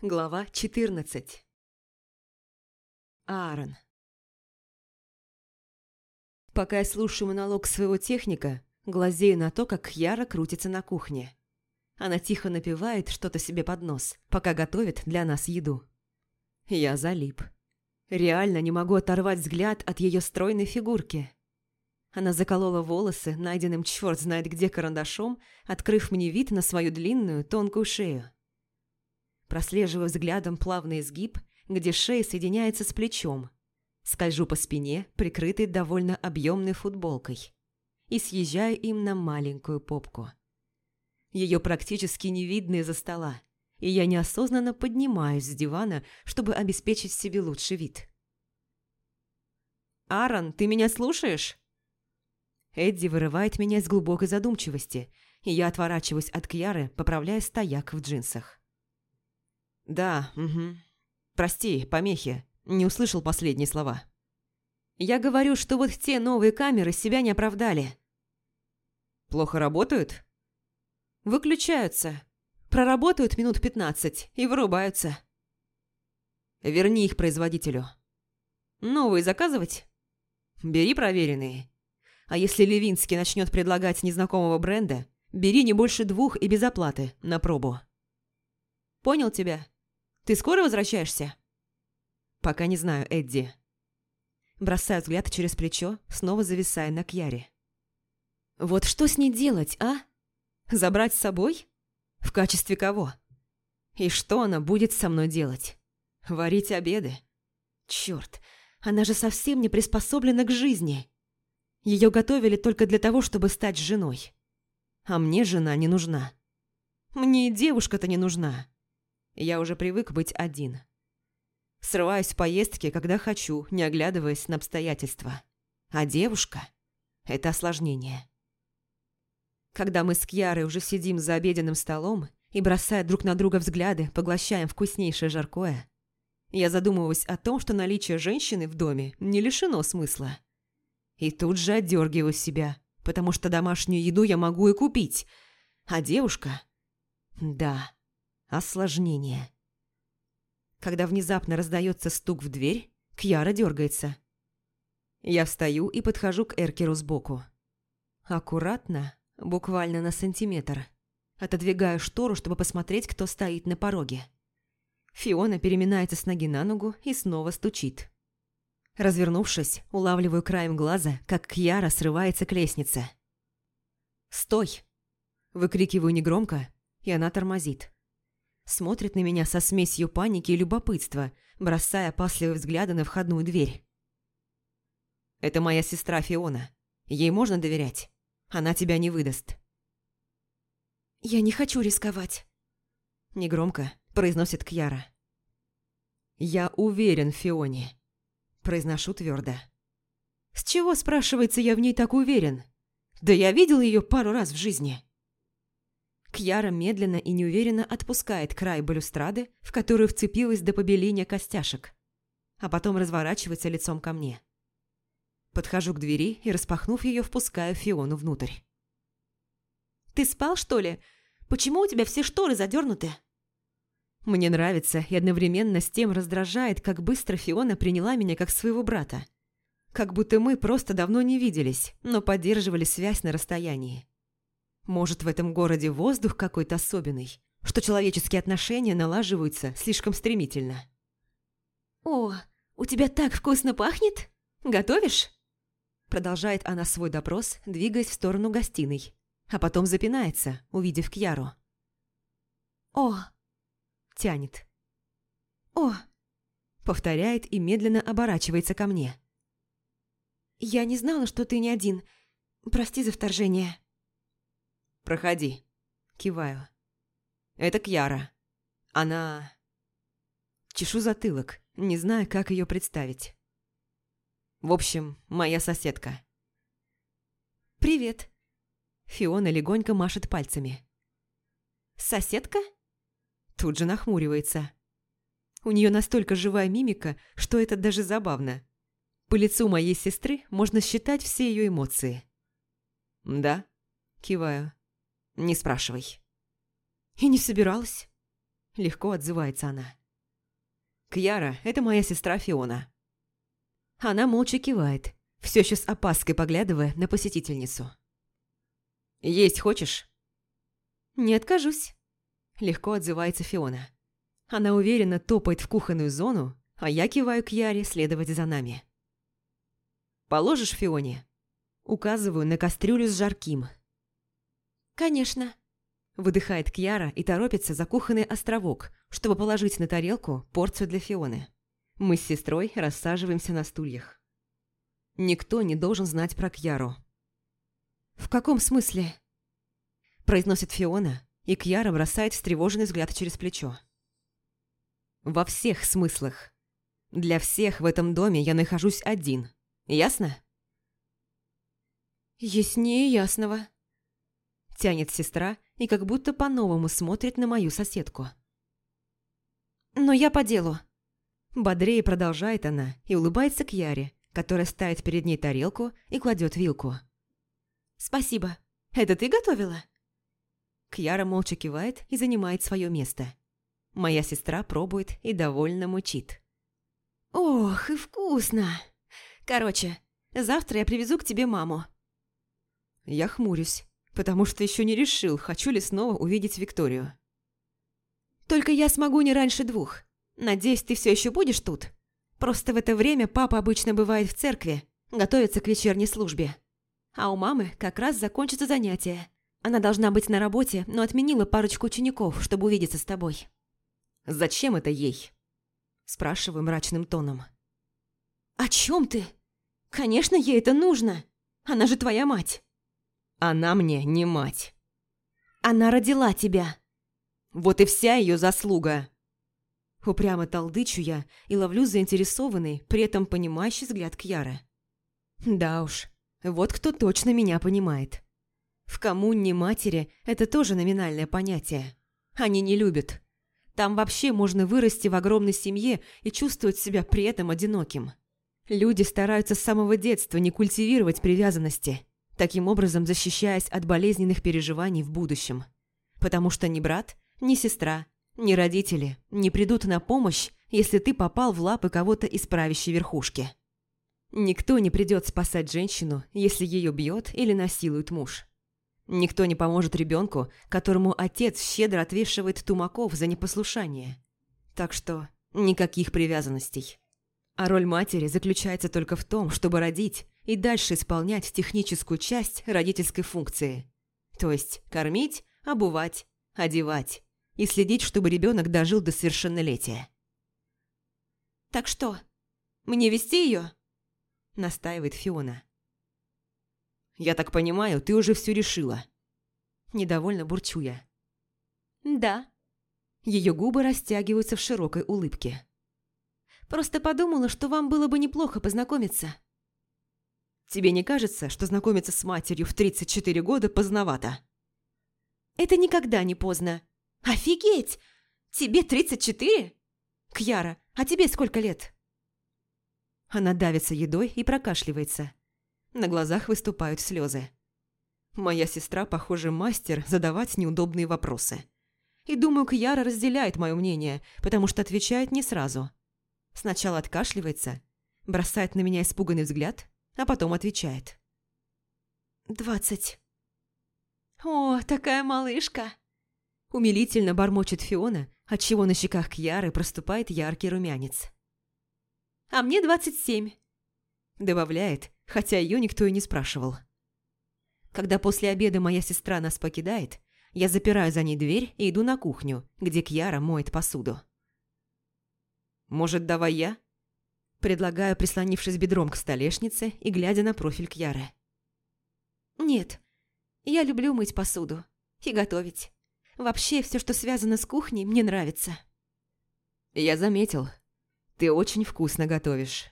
Глава 14 Аарон Пока я слушаю монолог своего техника, глазею на то, как Яра крутится на кухне. Она тихо напевает что-то себе под нос, пока готовит для нас еду. Я залип. Реально не могу оторвать взгляд от ее стройной фигурки. Она заколола волосы, найденным черт знает где карандашом, открыв мне вид на свою длинную, тонкую шею. Прослеживаю взглядом плавный изгиб, где шея соединяется с плечом. Скольжу по спине, прикрытой довольно объемной футболкой. И съезжаю им на маленькую попку. Ее практически не видно из-за стола, и я неосознанно поднимаюсь с дивана, чтобы обеспечить себе лучший вид. «Аарон, ты меня слушаешь?» Эдди вырывает меня из глубокой задумчивости, и я отворачиваюсь от Кьяры, поправляя стояк в джинсах. «Да, угу. Прости, помехи. Не услышал последние слова». «Я говорю, что вот те новые камеры себя не оправдали». «Плохо работают?» «Выключаются. Проработают минут пятнадцать и вырубаются». «Верни их производителю». «Новые заказывать?» «Бери проверенные. А если Левинский начнет предлагать незнакомого бренда, бери не больше двух и без оплаты, на пробу». «Понял тебя?» Ты скоро возвращаешься?» «Пока не знаю, Эдди». Бросаю взгляд через плечо, снова зависая на Кьяре. «Вот что с ней делать, а? Забрать с собой? В качестве кого? И что она будет со мной делать? Варить обеды? Черт, она же совсем не приспособлена к жизни. Ее готовили только для того, чтобы стать женой. А мне жена не нужна. Мне и девушка-то не нужна. Я уже привык быть один. Срываюсь в поездки, когда хочу, не оглядываясь на обстоятельства. А девушка – это осложнение. Когда мы с Кьярой уже сидим за обеденным столом и, бросая друг на друга взгляды, поглощаем вкуснейшее жаркое, я задумываюсь о том, что наличие женщины в доме не лишено смысла. И тут же отдергиваю себя, потому что домашнюю еду я могу и купить, а девушка – да, Осложнение. Когда внезапно раздается стук в дверь, Кьяра дергается. Я встаю и подхожу к Эркеру сбоку. Аккуратно, буквально на сантиметр. Отодвигаю штору, чтобы посмотреть, кто стоит на пороге. Фиона переминается с ноги на ногу и снова стучит. Развернувшись, улавливаю краем глаза, как Кьяра срывается к лестнице. «Стой!» Выкрикиваю негромко, и она тормозит смотрит на меня со смесью паники и любопытства, бросая опасливые взгляды на входную дверь. «Это моя сестра Фиона. Ей можно доверять. Она тебя не выдаст». «Я не хочу рисковать», – негромко произносит Кьяра. «Я уверен Фионе», – произношу твердо. «С чего, спрашивается, я в ней так уверен? Да я видел ее пару раз в жизни». Кьяра медленно и неуверенно отпускает край балюстрады, в которую вцепилась до побеления костяшек, а потом разворачивается лицом ко мне. Подхожу к двери и, распахнув ее, впускаю Фиону внутрь. «Ты спал, что ли? Почему у тебя все шторы задернуты?» Мне нравится и одновременно с тем раздражает, как быстро Фиона приняла меня как своего брата. Как будто мы просто давно не виделись, но поддерживали связь на расстоянии. Может, в этом городе воздух какой-то особенный, что человеческие отношения налаживаются слишком стремительно. «О, у тебя так вкусно пахнет? Готовишь?» Продолжает она свой допрос, двигаясь в сторону гостиной, а потом запинается, увидев Кьяру. «О!» – тянет. «О!» – повторяет и медленно оборачивается ко мне. «Я не знала, что ты не один. Прости за вторжение». «Проходи». Киваю. «Это Кьяра. Она...» Чешу затылок, не зная, как ее представить. В общем, моя соседка. «Привет». Фиона легонько машет пальцами. «Соседка?» Тут же нахмуривается. У нее настолько живая мимика, что это даже забавно. По лицу моей сестры можно считать все ее эмоции. «Да?» – киваю. Не спрашивай. И не собиралась. Легко отзывается она. «Кьяра – это моя сестра Фиона». Она молча кивает, все еще с опаской поглядывая на посетительницу. «Есть хочешь?» «Не откажусь», – легко отзывается Фиона. Она уверенно топает в кухонную зону, а я киваю к Яре следовать за нами. «Положишь Фионе?» Указываю на кастрюлю с жарким. «Конечно», – выдыхает Кьяра и торопится за кухонный островок, чтобы положить на тарелку порцию для Фионы. Мы с сестрой рассаживаемся на стульях. Никто не должен знать про Кьяру. «В каком смысле?» Произносит Фиона, и Кьяра бросает встревоженный взгляд через плечо. «Во всех смыслах. Для всех в этом доме я нахожусь один. Ясно?» «Яснее ясного», – тянет сестра и как будто по-новому смотрит на мою соседку. «Но я по делу». Бодрее продолжает она и улыбается к Яре, которая ставит перед ней тарелку и кладет вилку. «Спасибо. Это ты готовила?» Кьяра молча кивает и занимает свое место. Моя сестра пробует и довольно мучит. «Ох, и вкусно! Короче, завтра я привезу к тебе маму». Я хмурюсь, потому что еще не решил, хочу ли снова увидеть Викторию. «Только я смогу не раньше двух. Надеюсь, ты все еще будешь тут?» Просто в это время папа обычно бывает в церкви, готовится к вечерней службе. А у мамы как раз закончится занятие. Она должна быть на работе, но отменила парочку учеников, чтобы увидеться с тобой. «Зачем это ей?» Спрашиваю мрачным тоном. «О чем ты? Конечно, ей это нужно. Она же твоя мать». «Она мне не мать». «Она родила тебя». «Вот и вся ее заслуга». Упрямо толдычу я и ловлю заинтересованный, при этом понимающий взгляд Кьяры. Да уж, вот кто точно меня понимает. В коммуне матери это тоже номинальное понятие. Они не любят. Там вообще можно вырасти в огромной семье и чувствовать себя при этом одиноким. Люди стараются с самого детства не культивировать привязанности, таким образом защищаясь от болезненных переживаний в будущем. Потому что ни брат, ни сестра ни родители не придут на помощь, если ты попал в лапы кого-то из правящей верхушки. Никто не придет спасать женщину, если ее бьет или насилует муж. Никто не поможет ребенку, которому отец щедро отвешивает тумаков за непослушание. Так что никаких привязанностей. А роль матери заключается только в том, чтобы родить и дальше исполнять техническую часть родительской функции. То есть кормить, обувать, одевать и следить, чтобы ребенок дожил до совершеннолетия. «Так что, мне вести ее?» – настаивает Фиона. «Я так понимаю, ты уже все решила». Недовольно бурчу я. «Да». Ее губы растягиваются в широкой улыбке. «Просто подумала, что вам было бы неплохо познакомиться». «Тебе не кажется, что знакомиться с матерью в 34 года поздновато?» «Это никогда не поздно. «Офигеть! Тебе 34? Кьяра, а тебе сколько лет?» Она давится едой и прокашливается. На глазах выступают слезы. Моя сестра, похоже, мастер задавать неудобные вопросы. И думаю, Кьяра разделяет мое мнение, потому что отвечает не сразу. Сначала откашливается, бросает на меня испуганный взгляд, а потом отвечает. «Двадцать». «О, такая малышка!» Умилительно бормочет Фиона, отчего на щеках Кьяры проступает яркий румянец. «А мне двадцать семь», – добавляет, хотя ее никто и не спрашивал. Когда после обеда моя сестра нас покидает, я запираю за ней дверь и иду на кухню, где Кьяра моет посуду. «Может, давай я?» Предлагаю, прислонившись бедром к столешнице и глядя на профиль Кьяры. «Нет, я люблю мыть посуду и готовить. Вообще, все, что связано с кухней, мне нравится. Я заметил. Ты очень вкусно готовишь.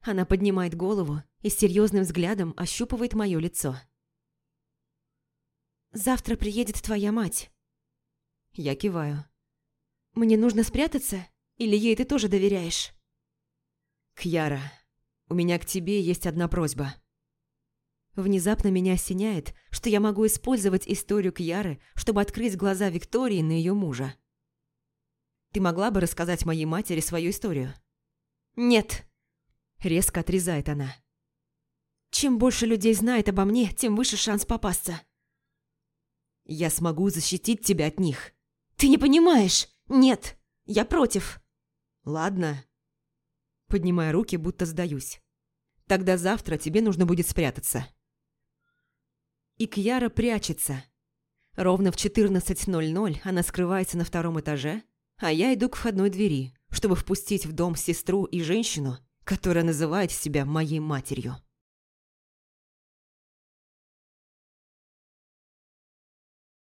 Она поднимает голову и с серьезным взглядом ощупывает мое лицо. «Завтра приедет твоя мать». Я киваю. «Мне нужно спрятаться? Или ей ты тоже доверяешь?» «Кьяра, у меня к тебе есть одна просьба». Внезапно меня осеняет, что я могу использовать историю Кьяры, чтобы открыть глаза Виктории на ее мужа. Ты могла бы рассказать моей матери свою историю?» «Нет», – резко отрезает она. «Чем больше людей знает обо мне, тем выше шанс попасться». «Я смогу защитить тебя от них». «Ты не понимаешь! Нет, я против». «Ладно». Поднимая руки, будто сдаюсь. «Тогда завтра тебе нужно будет спрятаться». И Кьяра прячется. Ровно в 14.00 она скрывается на втором этаже, а я иду к входной двери, чтобы впустить в дом сестру и женщину, которая называет себя моей матерью.